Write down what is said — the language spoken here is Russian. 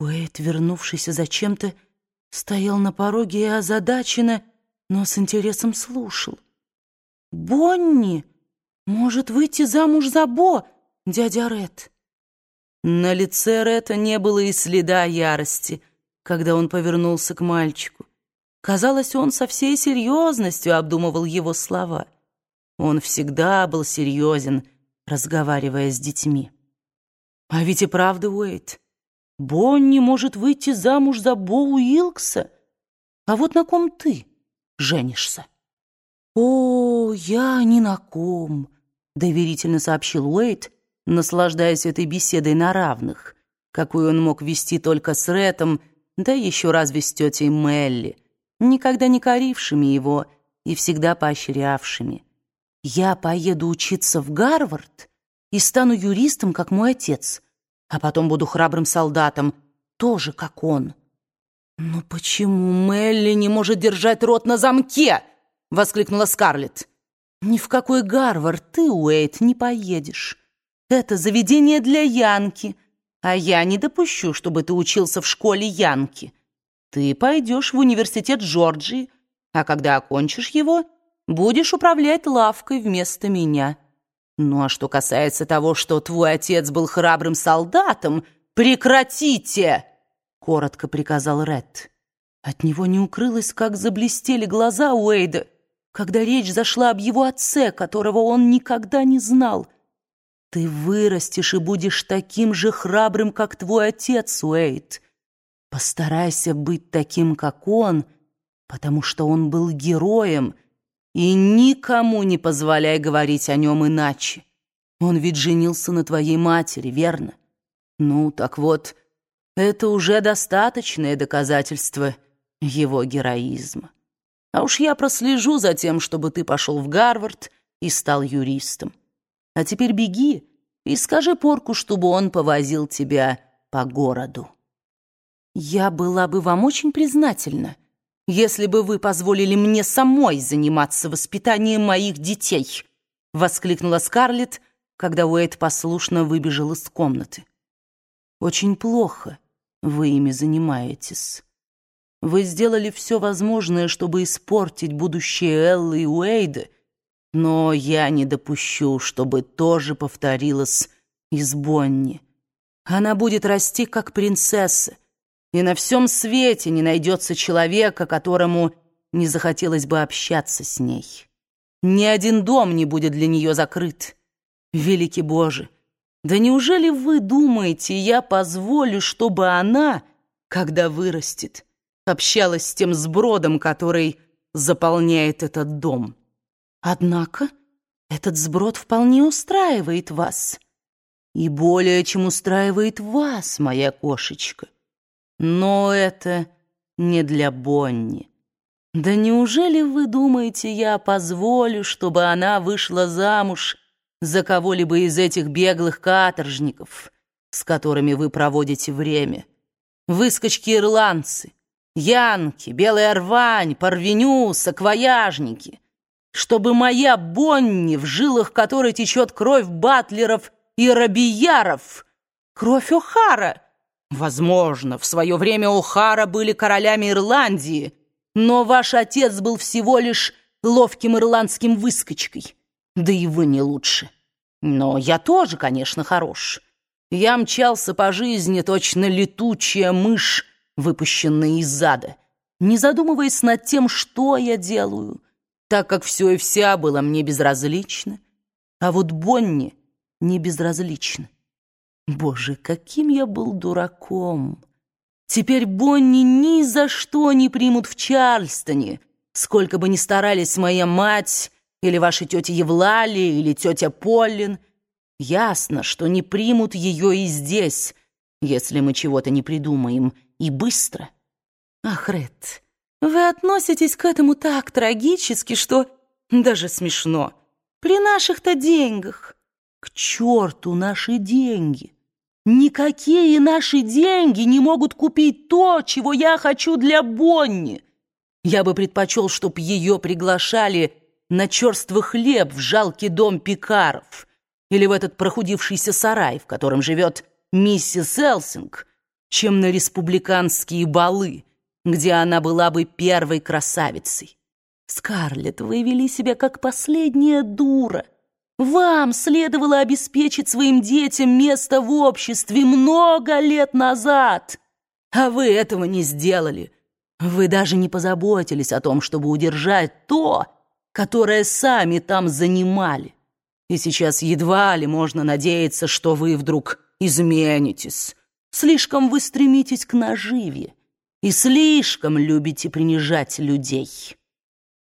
Уэйд, вернувшийся зачем-то, стоял на пороге и озадаченно, но с интересом слушал. «Бонни может выйти замуж за Бо, дядя Ред». На лице Ретта не было и следа ярости, когда он повернулся к мальчику. Казалось, он со всей серьезностью обдумывал его слова. Он всегда был серьезен, разговаривая с детьми. А ведь и правда, Уэйт, Бонни может выйти замуж за Бо Уилкса. А вот на ком ты женишься? О, я ни на ком, доверительно сообщил Уэйт, наслаждаясь этой беседой на равных, какую он мог вести только с Рэтом, да еще разве с тетей Мелли, никогда не корившими его и всегда поощрявшими. Я поеду учиться в Гарвард и стану юристом, как мой отец, а потом буду храбрым солдатом, тоже как он. «Но почему Мелли не может держать рот на замке?» — воскликнула Скарлетт. «Ни в какой Гарвард ты, Уэйт, не поедешь. Это заведение для Янки, а я не допущу, чтобы ты учился в школе Янки. Ты пойдешь в университет Джорджии, а когда окончишь его, будешь управлять лавкой вместо меня». Ну а что касается того, что твой отец был храбрым солдатом, прекратите!» — коротко приказал Ред. От него не укрылось, как заблестели глаза Уэйда, когда речь зашла об его отце, которого он никогда не знал. «Ты вырастешь и будешь таким же храбрым, как твой отец, Уэйд. Постарайся быть таким, как он, потому что он был героем — и никому не позволяй говорить о нем иначе. Он ведь женился на твоей матери, верно? Ну, так вот, это уже достаточное доказательство его героизма. А уж я прослежу за тем, чтобы ты пошел в Гарвард и стал юристом. А теперь беги и скажи Порку, чтобы он повозил тебя по городу. Я была бы вам очень признательна, если бы вы позволили мне самой заниматься воспитанием моих детей!» — воскликнула Скарлетт, когда Уэйд послушно выбежал из комнаты. «Очень плохо вы ими занимаетесь. Вы сделали все возможное, чтобы испортить будущее Эллы и Уэйда, но я не допущу, чтобы тоже повторилось из Бонни. Она будет расти как принцесса, и на всем свете не найдется человека, которому не захотелось бы общаться с ней. Ни один дом не будет для нее закрыт. Великий Боже, да неужели вы думаете, я позволю, чтобы она, когда вырастет, общалась с тем сбродом, который заполняет этот дом? Однако этот сброд вполне устраивает вас. И более чем устраивает вас, моя кошечка. Но это не для Бонни. Да неужели вы думаете, я позволю, чтобы она вышла замуж за кого-либо из этих беглых каторжников, с которыми вы проводите время? Выскочки-ирландцы, янки, белая рвань, парвеню, саквояжники. Чтобы моя Бонни, в жилах которой течет кровь батлеров и рабияров, кровь О'Хара — Возможно, в свое время О'Хара были королями Ирландии, но ваш отец был всего лишь ловким ирландским выскочкой. Да и вы не лучше. Но я тоже, конечно, хорош. Я мчался по жизни, точно летучая мышь, выпущенная из зада, не задумываясь над тем, что я делаю, так как все и вся было мне безразлично. А вот Бонни не безразлично. Боже, каким я был дураком! Теперь Бонни ни за что не примут в Чарльстоне, сколько бы ни старались моя мать или ваша тетя Евлалия или тетя Поллин. Ясно, что не примут ее и здесь, если мы чего-то не придумаем, и быстро. Ах, Ред, вы относитесь к этому так трагически, что даже смешно. При наших-то деньгах. К черту наши деньги! Никакие наши деньги не могут купить то, чего я хочу для Бонни. Я бы предпочел, чтоб ее приглашали на черствый хлеб в жалкий дом пекаров или в этот прохудившийся сарай, в котором живет миссис Элсинг, чем на республиканские балы, где она была бы первой красавицей. Скарлетт, вы вели себя как последняя дура. Вам следовало обеспечить своим детям место в обществе много лет назад, а вы этого не сделали. Вы даже не позаботились о том, чтобы удержать то, которое сами там занимали. И сейчас едва ли можно надеяться, что вы вдруг изменитесь. Слишком вы стремитесь к наживе и слишком любите принижать людей».